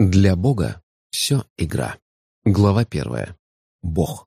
Для Бога все игра. Глава первая. Бог.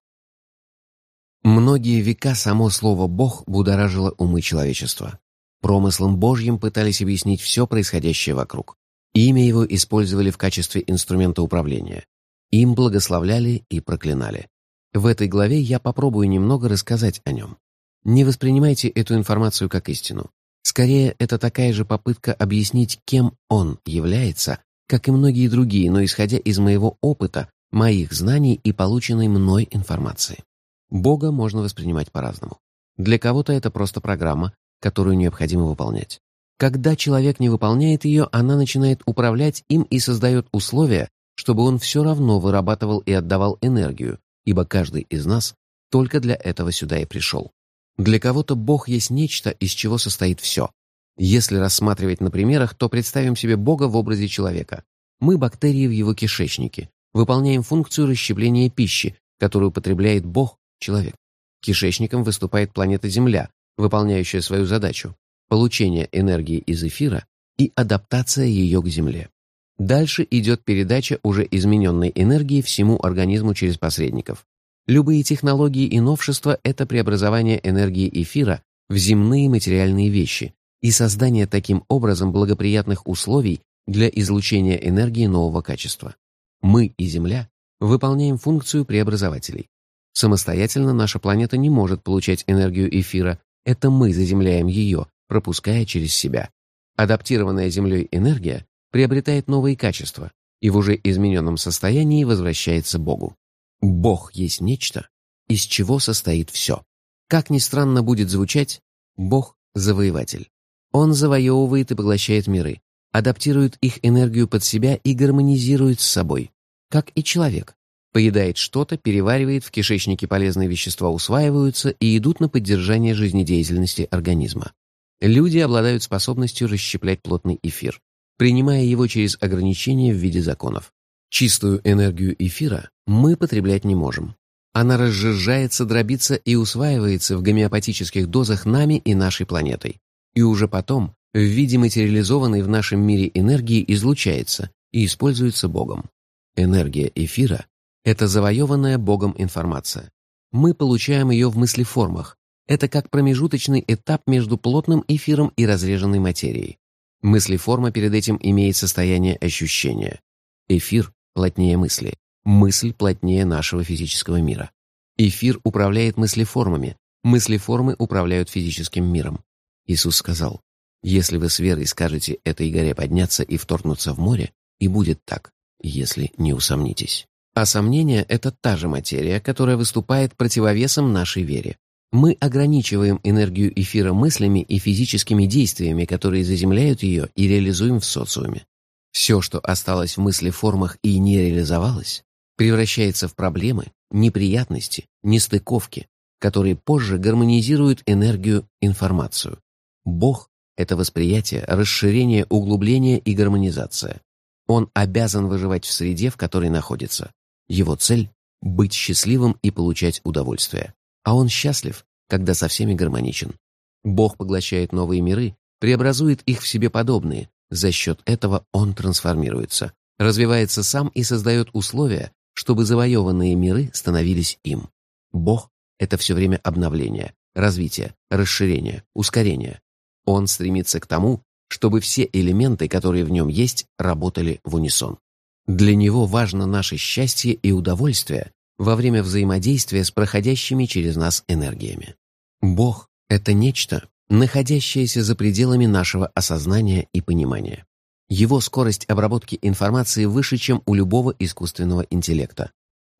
Многие века само слово «Бог» будоражило умы человечества. Промыслом Божьим пытались объяснить все происходящее вокруг. Имя его использовали в качестве инструмента управления. Им благословляли и проклинали. В этой главе я попробую немного рассказать о нем. Не воспринимайте эту информацию как истину. Скорее, это такая же попытка объяснить, кем он является, как и многие другие, но исходя из моего опыта, моих знаний и полученной мной информации. Бога можно воспринимать по-разному. Для кого-то это просто программа, которую необходимо выполнять. Когда человек не выполняет ее, она начинает управлять им и создает условия, чтобы он все равно вырабатывал и отдавал энергию, ибо каждый из нас только для этого сюда и пришел. Для кого-то Бог есть нечто, из чего состоит все. Если рассматривать на примерах, то представим себе Бога в образе человека. Мы бактерии в его кишечнике, выполняем функцию расщепления пищи, которую потребляет Бог, человек. Кишечником выступает планета Земля, выполняющая свою задачу – получение энергии из эфира и адаптация ее к Земле. Дальше идет передача уже измененной энергии всему организму через посредников. Любые технологии и новшества – это преобразование энергии эфира в земные материальные вещи и создание таким образом благоприятных условий для излучения энергии нового качества. Мы и Земля выполняем функцию преобразователей. Самостоятельно наша планета не может получать энергию эфира, это мы заземляем ее, пропуская через себя. Адаптированная Землей энергия приобретает новые качества и в уже измененном состоянии возвращается Богу. Бог есть нечто, из чего состоит все. Как ни странно будет звучать, Бог — завоеватель. Он завоевывает и поглощает миры, адаптирует их энергию под себя и гармонизирует с собой, как и человек. Поедает что-то, переваривает, в кишечнике полезные вещества усваиваются и идут на поддержание жизнедеятельности организма. Люди обладают способностью расщеплять плотный эфир, принимая его через ограничения в виде законов. Чистую энергию эфира мы потреблять не можем. Она разжижается, дробится и усваивается в гомеопатических дозах нами и нашей планетой. И уже потом, в виде материализованной в нашем мире энергии, излучается и используется Богом. Энергия эфира — это завоеванная Богом информация. Мы получаем ее в мыслеформах. Это как промежуточный этап между плотным эфиром и разреженной материей. Мыслеформа перед этим имеет состояние ощущения. Эфир плотнее мысли, мысль плотнее нашего физического мира. Эфир управляет мыслеформами, мыслеформы управляют физическим миром. Иисус сказал, «Если вы с верой скажете этой горе подняться и вторгнуться в море, и будет так, если не усомнитесь». А сомнение — это та же материя, которая выступает противовесом нашей вере. Мы ограничиваем энергию эфира мыслями и физическими действиями, которые заземляют ее и реализуем в социуме. Все, что осталось в мыслеформах и не реализовалось, превращается в проблемы, неприятности, нестыковки, которые позже гармонизируют энергию, информацию. Бог — это восприятие, расширение, углубление и гармонизация. Он обязан выживать в среде, в которой находится. Его цель — быть счастливым и получать удовольствие. А он счастлив, когда со всеми гармоничен. Бог поглощает новые миры, преобразует их в себе подобные, за счет этого он трансформируется, развивается сам и создает условия, чтобы завоеванные миры становились им. Бог — это все время обновление, развитие, расширение, ускорение. Он стремится к тому, чтобы все элементы, которые в нем есть, работали в унисон. Для него важно наше счастье и удовольствие во время взаимодействия с проходящими через нас энергиями. Бог — это нечто, находящееся за пределами нашего осознания и понимания. Его скорость обработки информации выше, чем у любого искусственного интеллекта.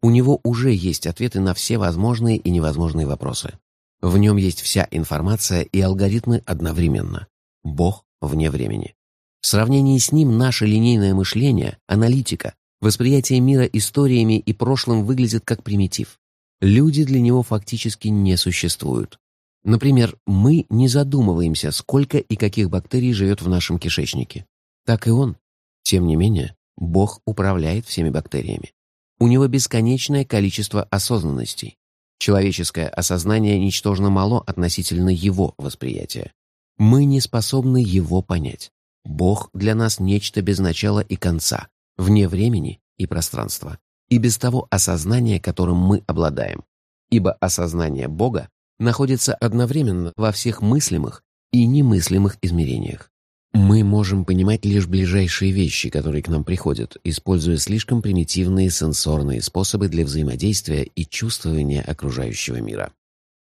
У него уже есть ответы на все возможные и невозможные вопросы. В нем есть вся информация и алгоритмы одновременно. Бог вне времени. В сравнении с ним наше линейное мышление, аналитика, восприятие мира историями и прошлым выглядит как примитив. Люди для него фактически не существуют. Например, мы не задумываемся, сколько и каких бактерий живет в нашем кишечнике. Так и он. Тем не менее, Бог управляет всеми бактериями. У него бесконечное количество осознанностей. Человеческое осознание ничтожно мало относительно его восприятия. Мы не способны его понять. Бог для нас нечто без начала и конца, вне времени и пространства, и без того осознания, которым мы обладаем. Ибо осознание Бога находится одновременно во всех мыслимых и немыслимых измерениях. Мы можем понимать лишь ближайшие вещи, которые к нам приходят, используя слишком примитивные сенсорные способы для взаимодействия и чувствования окружающего мира.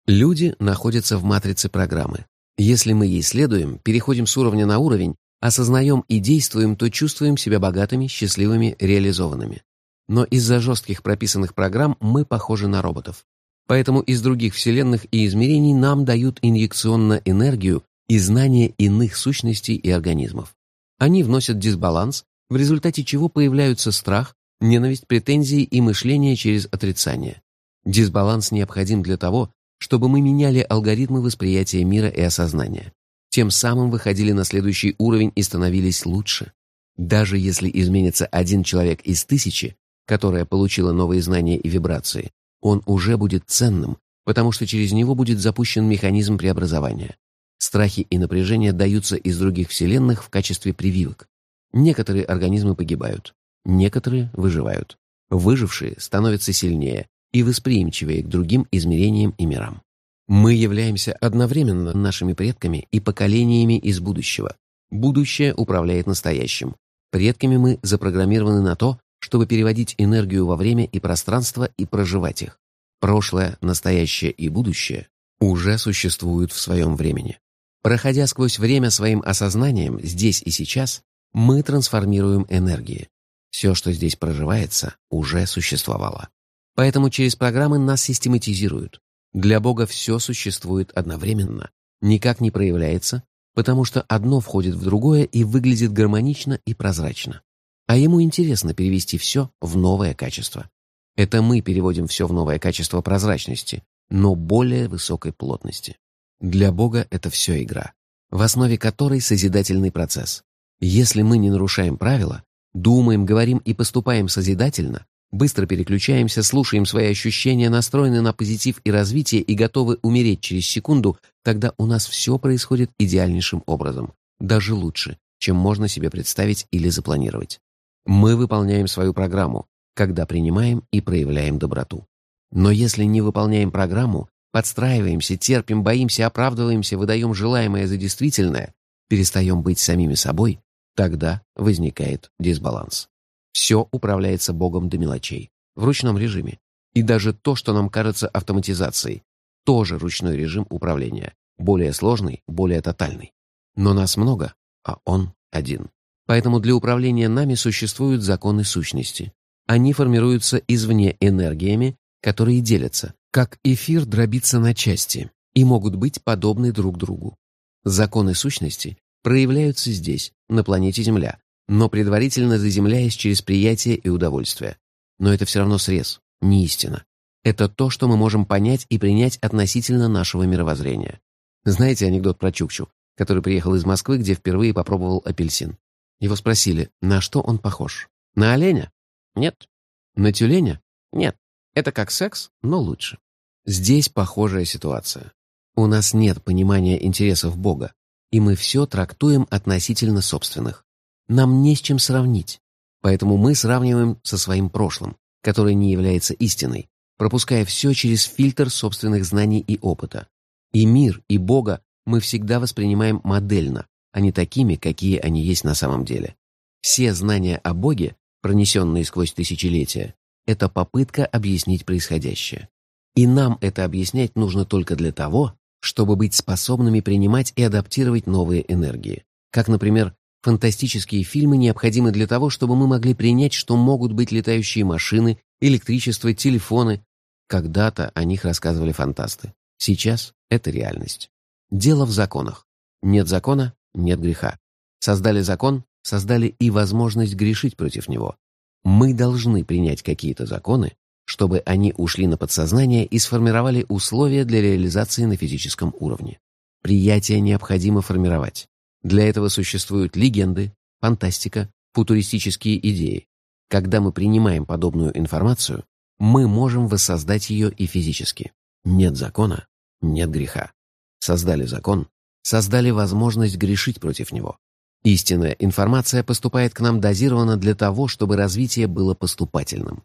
Люди находятся в матрице программы. Если мы ей следуем, переходим с уровня на уровень, осознаем и действуем, то чувствуем себя богатыми, счастливыми, реализованными. Но из-за жестких прописанных программ мы похожи на роботов. Поэтому из других вселенных и измерений нам дают инъекционно энергию и знания иных сущностей и организмов. Они вносят дисбаланс, в результате чего появляются страх, ненависть, претензии и мышление через отрицание. Дисбаланс необходим для того, чтобы мы меняли алгоритмы восприятия мира и осознания. Тем самым выходили на следующий уровень и становились лучше. Даже если изменится один человек из тысячи, которая получила новые знания и вибрации, он уже будет ценным, потому что через него будет запущен механизм преобразования. Страхи и напряжение даются из других вселенных в качестве прививок. Некоторые организмы погибают, некоторые выживают. Выжившие становятся сильнее и восприимчивее к другим измерениям и мирам. Мы являемся одновременно нашими предками и поколениями из будущего. Будущее управляет настоящим. Предками мы запрограммированы на то, чтобы переводить энергию во время и пространство и проживать их. Прошлое, настоящее и будущее уже существуют в своем времени. Проходя сквозь время своим осознанием, здесь и сейчас, мы трансформируем энергии. Все, что здесь проживается, уже существовало. Поэтому через программы нас систематизируют. Для Бога все существует одновременно, никак не проявляется, потому что одно входит в другое и выглядит гармонично и прозрачно. А ему интересно перевести все в новое качество. Это мы переводим все в новое качество прозрачности, но более высокой плотности. Для Бога это все игра, в основе которой созидательный процесс. Если мы не нарушаем правила, думаем, говорим и поступаем созидательно, быстро переключаемся, слушаем свои ощущения, настроены на позитив и развитие и готовы умереть через секунду, тогда у нас все происходит идеальнейшим образом, даже лучше, чем можно себе представить или запланировать. Мы выполняем свою программу, когда принимаем и проявляем доброту. Но если не выполняем программу, подстраиваемся, терпим, боимся, оправдываемся, выдаем желаемое за действительное, перестаем быть самими собой, тогда возникает дисбаланс. Все управляется Богом до мелочей, в ручном режиме. И даже то, что нам кажется автоматизацией, тоже ручной режим управления, более сложный, более тотальный. Но нас много, а он один. Поэтому для управления нами существуют законы сущности. Они формируются извне энергиями, которые делятся, как эфир дробится на части и могут быть подобны друг другу. Законы сущности проявляются здесь, на планете Земля, но предварительно заземляясь через приятие и удовольствие. Но это все равно срез, не истина. Это то, что мы можем понять и принять относительно нашего мировоззрения. Знаете анекдот про Чукчу, который приехал из Москвы, где впервые попробовал апельсин? Его спросили, на что он похож? На оленя? Нет. На тюленя? Нет. Это как секс, но лучше. Здесь похожая ситуация. У нас нет понимания интересов Бога, и мы все трактуем относительно собственных. Нам не с чем сравнить, поэтому мы сравниваем со своим прошлым, которое не является истиной, пропуская все через фильтр собственных знаний и опыта. И мир, и Бога мы всегда воспринимаем модельно, а не такими, какие они есть на самом деле. Все знания о Боге, пронесенные сквозь тысячелетия, это попытка объяснить происходящее. И нам это объяснять нужно только для того, чтобы быть способными принимать и адаптировать новые энергии. Как, например, фантастические фильмы необходимы для того, чтобы мы могли принять, что могут быть летающие машины, электричество, телефоны. Когда-то о них рассказывали фантасты. Сейчас это реальность. Дело в законах. Нет закона – нет греха. Создали закон – создали и возможность грешить против него. Мы должны принять какие-то законы, чтобы они ушли на подсознание и сформировали условия для реализации на физическом уровне. Приятие необходимо формировать. Для этого существуют легенды, фантастика, футуристические идеи. Когда мы принимаем подобную информацию, мы можем воссоздать ее и физически. Нет закона, нет греха. Создали закон, создали возможность грешить против него. Истинная информация поступает к нам дозированно для того, чтобы развитие было поступательным.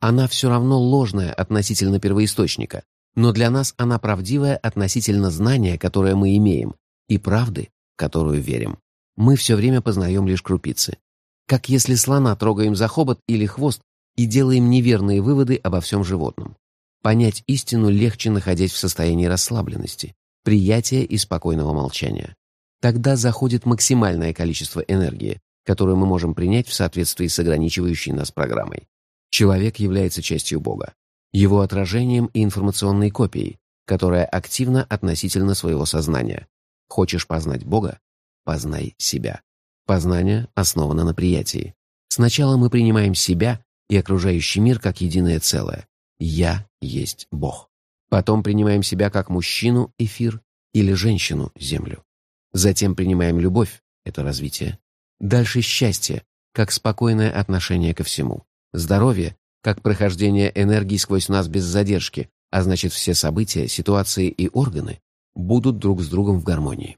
Она все равно ложная относительно первоисточника, но для нас она правдивая относительно знания, которое мы имеем, и правды, которую верим. Мы все время познаем лишь крупицы. Как если слона трогаем за хобот или хвост и делаем неверные выводы обо всем животном. Понять истину легче находясь в состоянии расслабленности, приятия и спокойного молчания. Тогда заходит максимальное количество энергии, которую мы можем принять в соответствии с ограничивающей нас программой. Человек является частью Бога, его отражением и информационной копией, которая активна относительно своего сознания. Хочешь познать Бога? Познай себя. Познание основано на приятии. Сначала мы принимаем себя и окружающий мир как единое целое. «Я есть Бог». Потом принимаем себя как мужчину – эфир или женщину – землю. Затем принимаем любовь – это развитие. Дальше счастье, как спокойное отношение ко всему. Здоровье, как прохождение энергии сквозь нас без задержки, а значит все события, ситуации и органы будут друг с другом в гармонии.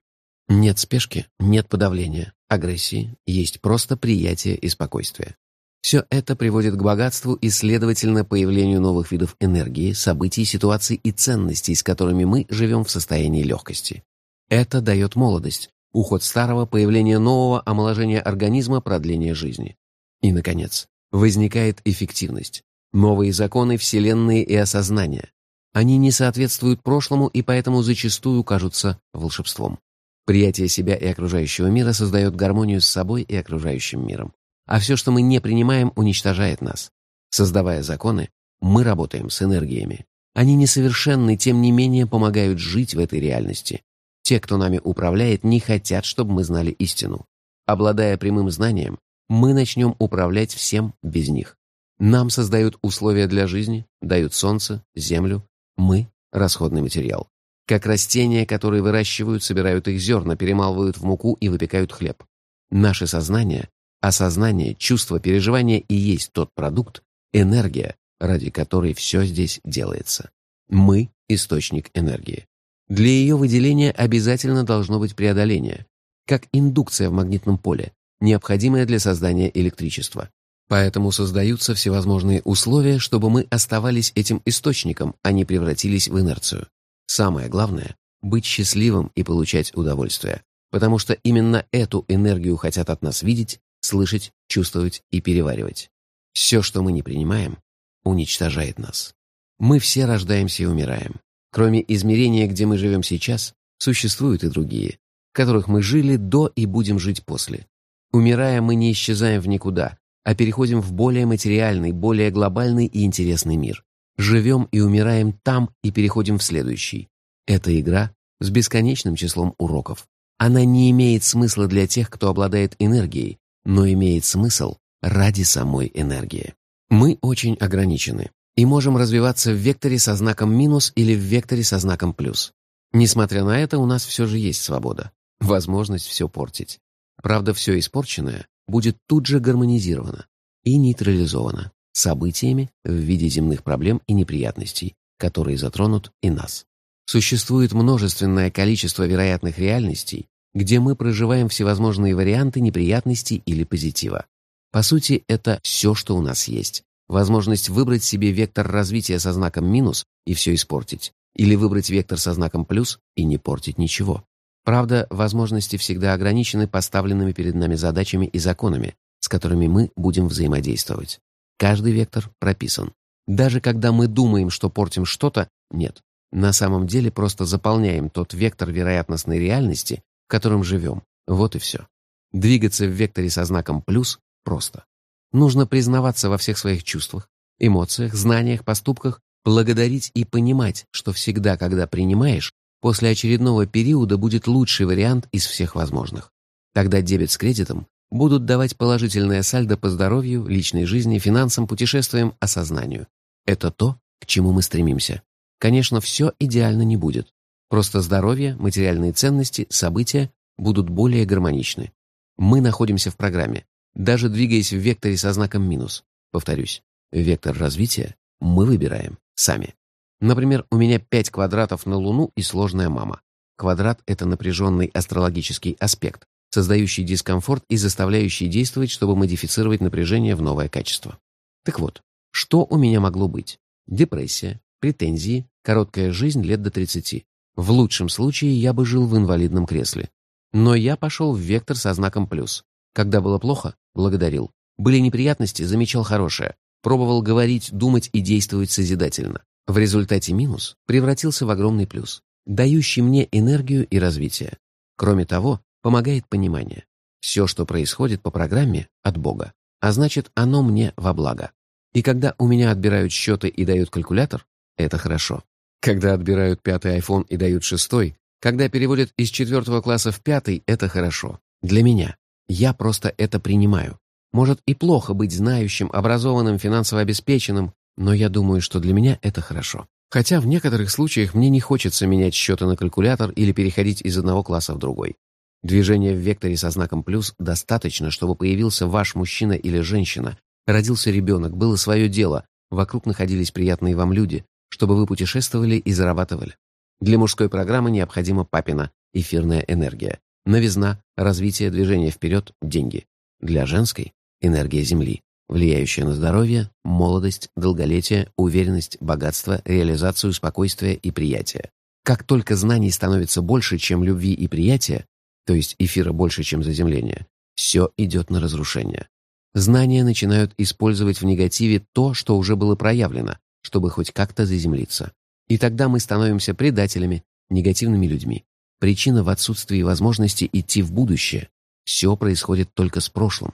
Нет спешки, нет подавления, агрессии, есть просто приятие и спокойствие. Все это приводит к богатству и, следовательно, появлению новых видов энергии, событий, ситуаций и ценностей, с которыми мы живем в состоянии легкости. Это дает молодость, уход старого, появление нового, омоложение организма, продление жизни. И, наконец, возникает эффективность, новые законы Вселенной и осознания. Они не соответствуют прошлому и поэтому зачастую кажутся волшебством. Приятие себя и окружающего мира создает гармонию с собой и окружающим миром. А все, что мы не принимаем, уничтожает нас. Создавая законы, мы работаем с энергиями. Они несовершенны, тем не менее помогают жить в этой реальности. Те, кто нами управляет, не хотят, чтобы мы знали истину. Обладая прямым знанием, мы начнем управлять всем без них. Нам создают условия для жизни, дают солнце, землю. Мы – расходный материал. Как растения, которые выращивают, собирают их зерна, перемалывают в муку и выпекают хлеб. Наше сознание, осознание, чувство, переживание и есть тот продукт, энергия, ради которой все здесь делается. Мы – источник энергии. Для ее выделения обязательно должно быть преодоление, как индукция в магнитном поле необходимое для создания электричества. Поэтому создаются всевозможные условия, чтобы мы оставались этим источником, а не превратились в инерцию. Самое главное – быть счастливым и получать удовольствие, потому что именно эту энергию хотят от нас видеть, слышать, чувствовать и переваривать. Все, что мы не принимаем, уничтожает нас. Мы все рождаемся и умираем. Кроме измерения, где мы живем сейчас, существуют и другие, в которых мы жили до и будем жить после. Умирая, мы не исчезаем в никуда, а переходим в более материальный, более глобальный и интересный мир. Живем и умираем там и переходим в следующий. Это игра с бесконечным числом уроков. Она не имеет смысла для тех, кто обладает энергией, но имеет смысл ради самой энергии. Мы очень ограничены и можем развиваться в векторе со знаком минус или в векторе со знаком плюс. Несмотря на это, у нас все же есть свобода, возможность все портить. Правда, все испорченное будет тут же гармонизировано и нейтрализовано событиями в виде земных проблем и неприятностей, которые затронут и нас. Существует множественное количество вероятных реальностей, где мы проживаем всевозможные варианты неприятностей или позитива. По сути, это все, что у нас есть. Возможность выбрать себе вектор развития со знаком минус и все испортить, или выбрать вектор со знаком плюс и не портить ничего. Правда, возможности всегда ограничены поставленными перед нами задачами и законами, с которыми мы будем взаимодействовать. Каждый вектор прописан. Даже когда мы думаем, что портим что-то, нет. На самом деле просто заполняем тот вектор вероятностной реальности, в котором живем. Вот и все. Двигаться в векторе со знаком «плюс» просто. Нужно признаваться во всех своих чувствах, эмоциях, знаниях, поступках, благодарить и понимать, что всегда, когда принимаешь, После очередного периода будет лучший вариант из всех возможных. Тогда дебет с кредитом будут давать положительное сальдо по здоровью, личной жизни, финансам, путешествиям, осознанию. Это то, к чему мы стремимся. Конечно, все идеально не будет. Просто здоровье, материальные ценности, события будут более гармоничны. Мы находимся в программе, даже двигаясь в векторе со знаком минус. Повторюсь, вектор развития мы выбираем сами. Например, у меня пять квадратов на Луну и сложная мама. Квадрат — это напряженный астрологический аспект, создающий дискомфорт и заставляющий действовать, чтобы модифицировать напряжение в новое качество. Так вот, что у меня могло быть? Депрессия, претензии, короткая жизнь лет до 30. В лучшем случае я бы жил в инвалидном кресле. Но я пошел в вектор со знаком плюс. Когда было плохо, благодарил. Были неприятности, замечал хорошее. Пробовал говорить, думать и действовать созидательно. В результате минус превратился в огромный плюс, дающий мне энергию и развитие. Кроме того, помогает понимание. Все, что происходит по программе, от Бога, а значит, оно мне во благо. И когда у меня отбирают счеты и дают калькулятор, это хорошо. Когда отбирают пятый iPhone и дают шестой, когда переводят из четвертого класса в пятый, это хорошо. Для меня. Я просто это принимаю. Может и плохо быть знающим, образованным, финансово обеспеченным, но я думаю, что для меня это хорошо. Хотя в некоторых случаях мне не хочется менять счеты на калькулятор или переходить из одного класса в другой. Движение в векторе со знаком «плюс» достаточно, чтобы появился ваш мужчина или женщина, родился ребенок, было свое дело, вокруг находились приятные вам люди, чтобы вы путешествовали и зарабатывали. Для мужской программы необходима папина, эфирная энергия, новизна, развитие, движение вперед, деньги. Для женской – энергия Земли, влияющая на здоровье, молодость, долголетие, уверенность, богатство, реализацию, спокойствие и приятие. Как только знаний становится больше, чем любви и приятия, то есть эфира больше, чем заземление, все идет на разрушение. Знания начинают использовать в негативе то, что уже было проявлено, чтобы хоть как-то заземлиться. И тогда мы становимся предателями, негативными людьми. Причина в отсутствии возможности идти в будущее. Все происходит только с прошлым.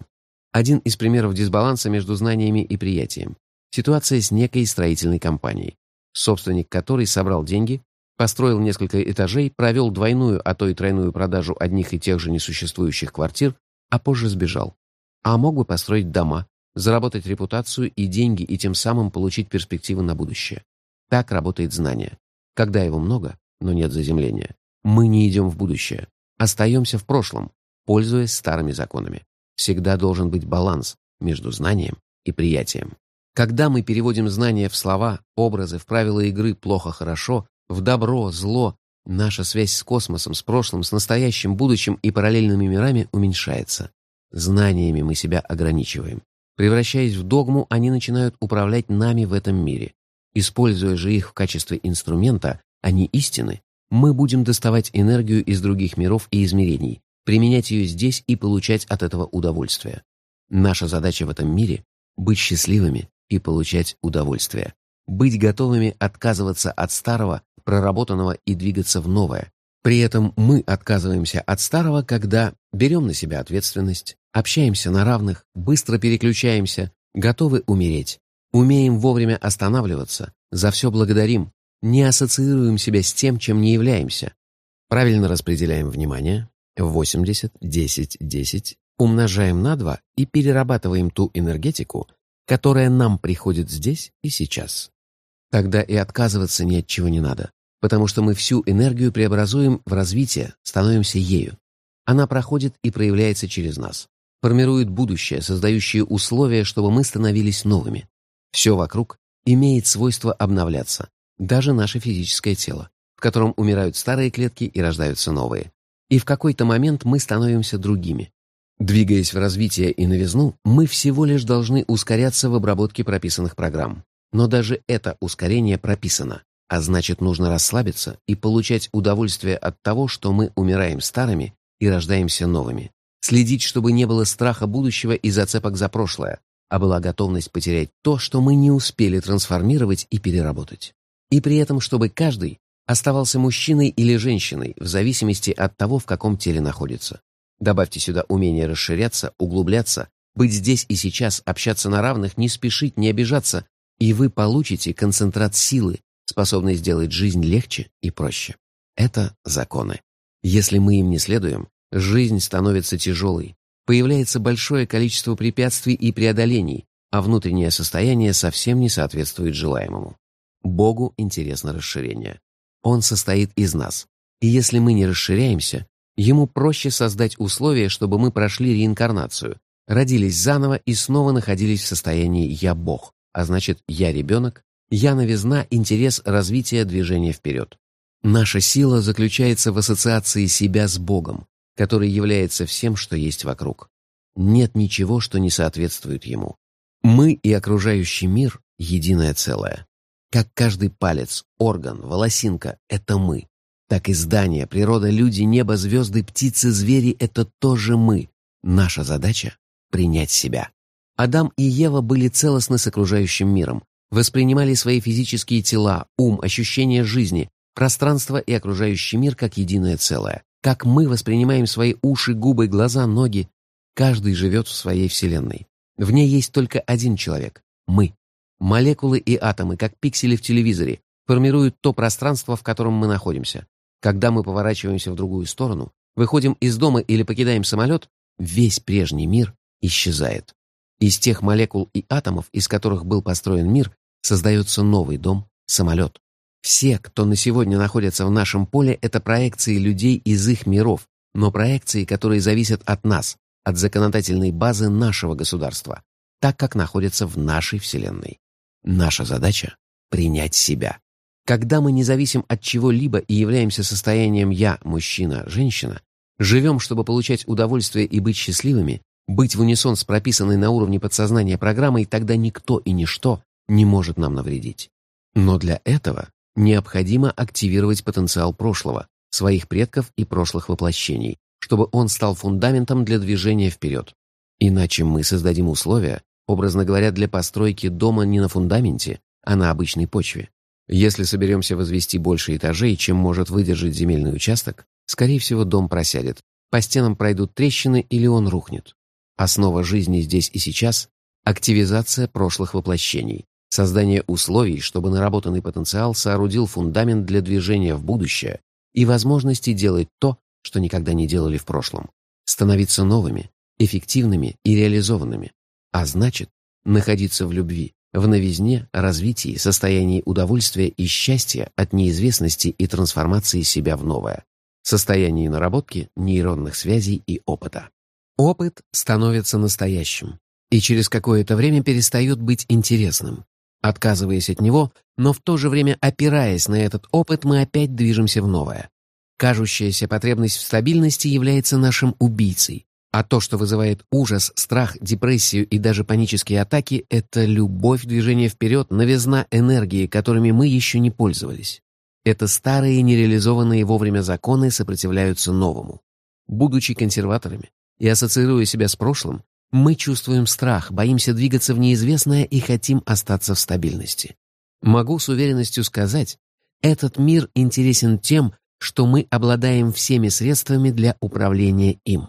Один из примеров дисбаланса между знаниями и приятием. Ситуация с некой строительной компанией, собственник которой собрал деньги, построил несколько этажей, провел двойную, а то и тройную продажу одних и тех же несуществующих квартир, а позже сбежал. А мог бы построить дома, заработать репутацию и деньги и тем самым получить перспективы на будущее. Так работает знание. Когда его много, но нет заземления, мы не идем в будущее, остаемся в прошлом, пользуясь старыми законами. Всегда должен быть баланс между знанием и приятием. Когда мы переводим знания в слова, образы, в правила игры плохо-хорошо, в добро, зло, наша связь с космосом, с прошлым, с настоящим, будущим и параллельными мирами уменьшается. Знаниями мы себя ограничиваем. Превращаясь в догму, они начинают управлять нами в этом мире. Используя же их в качестве инструмента, а не истины, мы будем доставать энергию из других миров и измерений, применять ее здесь и получать от этого удовольствие. Наша задача в этом мире — быть счастливыми и получать удовольствие. Быть готовыми отказываться от старого проработанного и двигаться в новое. При этом мы отказываемся от старого, когда берем на себя ответственность, общаемся на равных, быстро переключаемся, готовы умереть, умеем вовремя останавливаться, за все благодарим, не ассоциируем себя с тем, чем не являемся, правильно распределяем внимание, 80, 10, 10, умножаем на 2 и перерабатываем ту энергетику, которая нам приходит здесь и сейчас. Тогда и отказываться ни от чего не надо потому что мы всю энергию преобразуем в развитие, становимся ею. Она проходит и проявляется через нас, формирует будущее, создающее условия, чтобы мы становились новыми. Все вокруг имеет свойство обновляться, даже наше физическое тело, в котором умирают старые клетки и рождаются новые. И в какой-то момент мы становимся другими. Двигаясь в развитие и новизну, мы всего лишь должны ускоряться в обработке прописанных программ. Но даже это ускорение прописано. А значит, нужно расслабиться и получать удовольствие от того, что мы умираем старыми и рождаемся новыми. Следить, чтобы не было страха будущего и зацепок за прошлое, а была готовность потерять то, что мы не успели трансформировать и переработать. И при этом, чтобы каждый оставался мужчиной или женщиной в зависимости от того, в каком теле находится. Добавьте сюда умение расширяться, углубляться, быть здесь и сейчас, общаться на равных, не спешить, не обижаться, и вы получите концентрат силы, способный сделать жизнь легче и проще. Это законы. Если мы им не следуем, жизнь становится тяжелой, появляется большое количество препятствий и преодолений, а внутреннее состояние совсем не соответствует желаемому. Богу интересно расширение. Он состоит из нас, и если мы не расширяемся, Ему проще создать условия, чтобы мы прошли реинкарнацию, родились заново и снова находились в состоянии «я Бог», а значит «я ребенок», я новизна, интерес, развитие, движение вперед. Наша сила заключается в ассоциации себя с Богом. который является всем, что есть вокруг. Нет ничего, что не соответствует ему. Мы и окружающий мир — единое целое. Как каждый палец, орган, волосинка — это мы. Так и здание, природа, люди, небо, звезды, птицы, звери — это тоже мы. Наша задача — принять себя. Адам и Ева были целостны с окружающим миром, воспринимали свои физические тела, ум, ощущения жизни, пространство и окружающий мир как единое целое. Как мы воспринимаем свои уши, губы, глаза, ноги. Каждый живет в своей вселенной. В ней есть только один человек — мы. Молекулы и атомы, как пиксели в телевизоре, формируют то пространство, в котором мы находимся. Когда мы поворачиваемся в другую сторону, выходим из дома или покидаем самолет, весь прежний мир исчезает. Из тех молекул и атомов, из которых был построен мир, создается новый дом, самолет. Все, кто на сегодня находится в нашем поле, это проекции людей из их миров, но проекции, которые зависят от нас, от законодательной базы нашего государства, так как находятся в нашей Вселенной. Наша задача — принять себя. Когда мы не зависим от чего-либо и являемся состоянием «я», мужчина, женщина, живем, чтобы получать удовольствие и быть счастливыми, быть в унисон с прописанной на уровне подсознания программой, тогда никто и ничто не может нам навредить. Но для этого необходимо активировать потенциал прошлого, своих предков и прошлых воплощений, чтобы он стал фундаментом для движения вперед. Иначе мы создадим условия, образно говоря, для постройки дома не на фундаменте, а на обычной почве. Если соберемся возвести больше этажей, чем может выдержать земельный участок, скорее всего, дом просядет, по стенам пройдут трещины или он рухнет. Основа жизни здесь и сейчас – активизация прошлых воплощений, создание условий, чтобы наработанный потенциал соорудил фундамент для движения в будущее и возможности делать то, что никогда не делали в прошлом, становиться новыми, эффективными и реализованными, а значит, находиться в любви, в новизне, развитии, состоянии удовольствия и счастья от неизвестности и трансформации себя в новое, состоянии наработки нейронных связей и опыта. Опыт становится настоящим и через какое-то время перестает быть интересным. Отказываясь от него, но в то же время опираясь на этот опыт, мы опять движемся в новое. Кажущаяся потребность в стабильности является нашим убийцей, а то, что вызывает ужас, страх, депрессию и даже панические атаки, это любовь, движение вперед, новизна энергии, которыми мы еще не пользовались. Это старые нереализованные вовремя законы сопротивляются новому. Будучи консерваторами, и ассоциируя себя с прошлым, мы чувствуем страх, боимся двигаться в неизвестное и хотим остаться в стабильности. Могу с уверенностью сказать, этот мир интересен тем, что мы обладаем всеми средствами для управления им.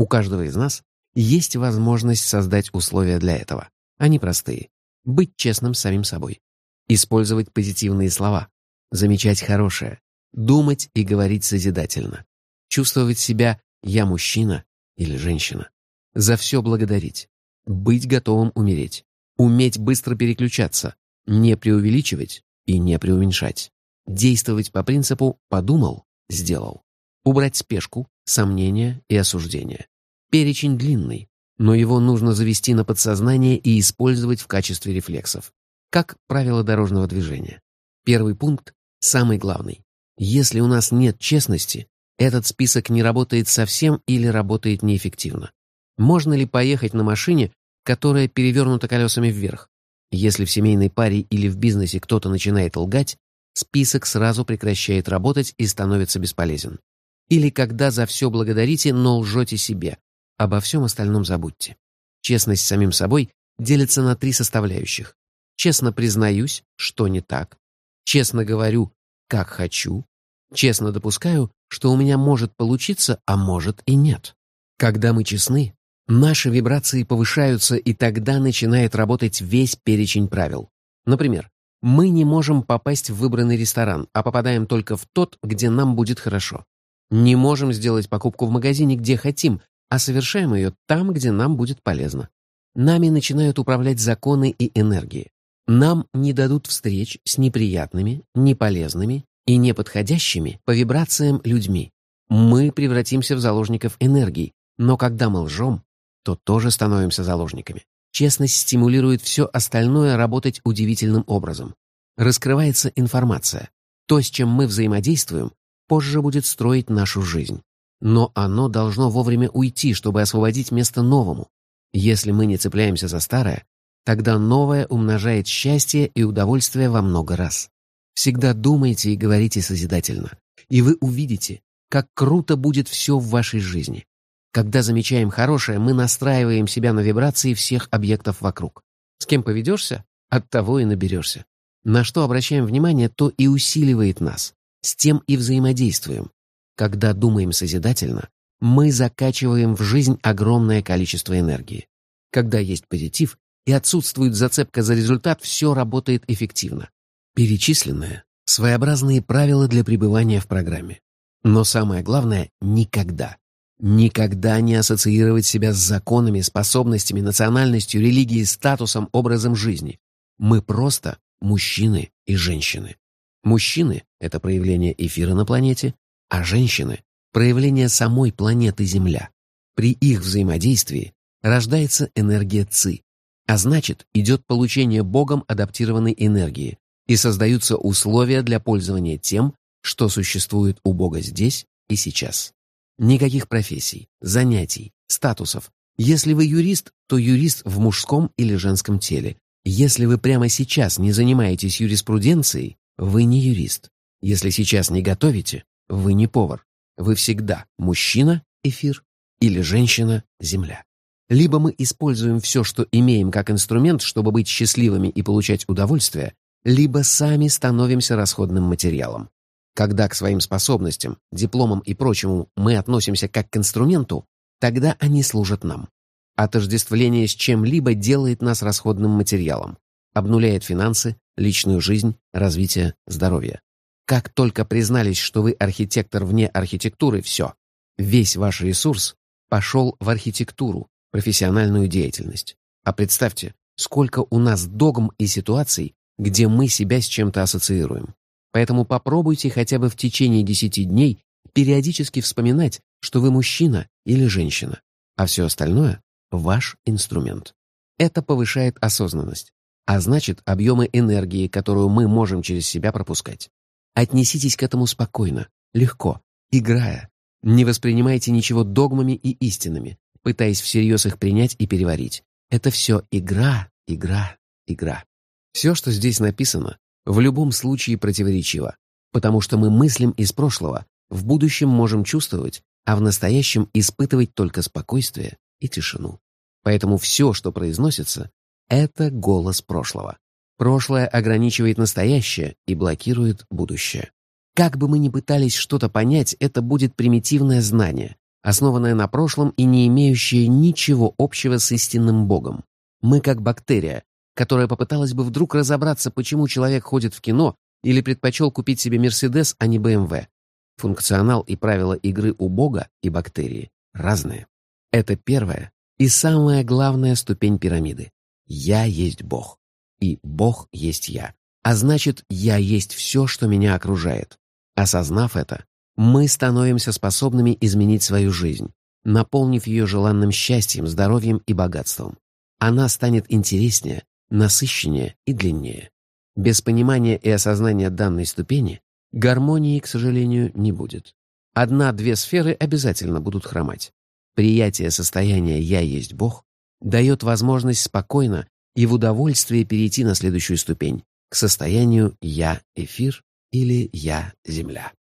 У каждого из нас есть возможность создать условия для этого. Они простые. Быть честным с самим собой. Использовать позитивные слова. Замечать хорошее. Думать и говорить созидательно. Чувствовать себя «я мужчина», или женщина. За все благодарить. Быть готовым умереть. Уметь быстро переключаться. Не преувеличивать и не преуменьшать. Действовать по принципу «подумал, сделал». Убрать спешку, сомнения и осуждения. Перечень длинный, но его нужно завести на подсознание и использовать в качестве рефлексов. Как правило дорожного движения. Первый пункт – самый главный. Если у нас нет честности, этот список не работает совсем или работает неэффективно. Можно ли поехать на машине, которая перевернута колесами вверх? Если в семейной паре или в бизнесе кто-то начинает лгать, список сразу прекращает работать и становится бесполезен. Или когда за все благодарите, но лжете себе. Обо всем остальном забудьте. Честность с самим собой делится на три составляющих. Честно признаюсь, что не так. Честно говорю, как хочу. Честно допускаю, что у меня может получиться, а может и нет. Когда мы честны, наши вибрации повышаются, и тогда начинает работать весь перечень правил. Например, мы не можем попасть в выбранный ресторан, а попадаем только в тот, где нам будет хорошо. Не можем сделать покупку в магазине, где хотим, а совершаем ее там, где нам будет полезно. Нами начинают управлять законы и энергии. Нам не дадут встреч с неприятными, неполезными и неподходящими по вибрациям людьми. Мы превратимся в заложников энергии, но когда мы лжем, то тоже становимся заложниками. Честность стимулирует все остальное работать удивительным образом. Раскрывается информация. То, с чем мы взаимодействуем, позже будет строить нашу жизнь. но оно должно вовремя уйти, чтобы освободить место новому. Если мы не цепляемся за старое, тогда новое умножает счастье и удовольствие во много раз. Всегда думайте и говорите созидательно, и вы увидите, как круто будет все в вашей жизни. Когда замечаем хорошее, мы настраиваем себя на вибрации всех объектов вокруг. С кем поведешься, от того и наберешься. На что обращаем внимание, то и усиливает нас. С тем и взаимодействуем. Когда думаем созидательно, мы закачиваем в жизнь огромное количество энергии. Когда есть позитив и отсутствует зацепка за результат, все работает эффективно. Перечисленное – своеобразные правила для пребывания в программе. Но самое главное – никогда. Никогда не ассоциировать себя с законами, способностями, национальностью, религией, статусом, образом жизни. Мы просто мужчины и женщины. Мужчины — это проявление эфира на планете, а женщины — проявление самой планеты Земля. При их взаимодействии рождается энергия ЦИ, а значит, идет получение Богом адаптированной энергии и создаются условия для пользования тем, что существует у Бога здесь и сейчас. Никаких профессий, занятий, статусов. Если вы юрист, то юрист в мужском или женском теле. Если вы прямо сейчас не занимаетесь юриспруденцией, вы не юрист. Если сейчас не готовите, вы не повар. Вы всегда мужчина – эфир или женщина – земля. Либо мы используем все, что имеем как инструмент, чтобы быть счастливыми и получать удовольствие, либо сами становимся расходным материалом. Когда к своим способностям, дипломам и прочему мы относимся как к инструменту, тогда они служат нам. Отождествление с чем-либо делает нас расходным материалом, обнуляет финансы, личную жизнь, развитие, здоровье. Как только признались, что вы архитектор вне архитектуры, все. Весь ваш ресурс пошел в архитектуру, профессиональную деятельность. А представьте, сколько у нас догм и ситуаций, где мы себя с чем-то ассоциируем. Поэтому попробуйте хотя бы в течение 10 дней периодически вспоминать, что вы мужчина или женщина, а все остальное – ваш инструмент. Это повышает осознанность, а значит объемы энергии, которую мы можем через себя пропускать. Отнеситесь к этому спокойно, легко, играя. Не воспринимайте ничего догмами и истинами, пытаясь всерьез их принять и переварить. Это все игра, игра, игра. Все, что здесь написано, в любом случае противоречиво, потому что мы мыслим из прошлого, в будущем можем чувствовать, а в настоящем испытывать только спокойствие и тишину. Поэтому все, что произносится, это голос прошлого. Прошлое ограничивает настоящее и блокирует будущее. Как бы мы ни пытались что-то понять, это будет примитивное знание, основанное на прошлом и не имеющее ничего общего с истинным Богом. Мы как бактерия, которая попыталась бы вдруг разобраться, почему человек ходит в кино или предпочел купить себе Мерседес, а не БМВ. Функционал и правила игры у Бога и бактерии разные. Это первая и самая главная ступень пирамиды. Я есть Бог. И Бог есть я. А значит, я есть все, что меня окружает. Осознав это, мы становимся способными изменить свою жизнь, наполнив ее желанным счастьем, здоровьем и богатством. Она станет интереснее, насыщеннее и длиннее. Без понимания и осознания данной ступени гармонии, к сожалению, не будет. Одна-две сферы обязательно будут хромать. Приятие состояния «я есть Бог» дает возможность спокойно и в удовольствии перейти на следующую ступень, к состоянию «я эфир» или «я земля».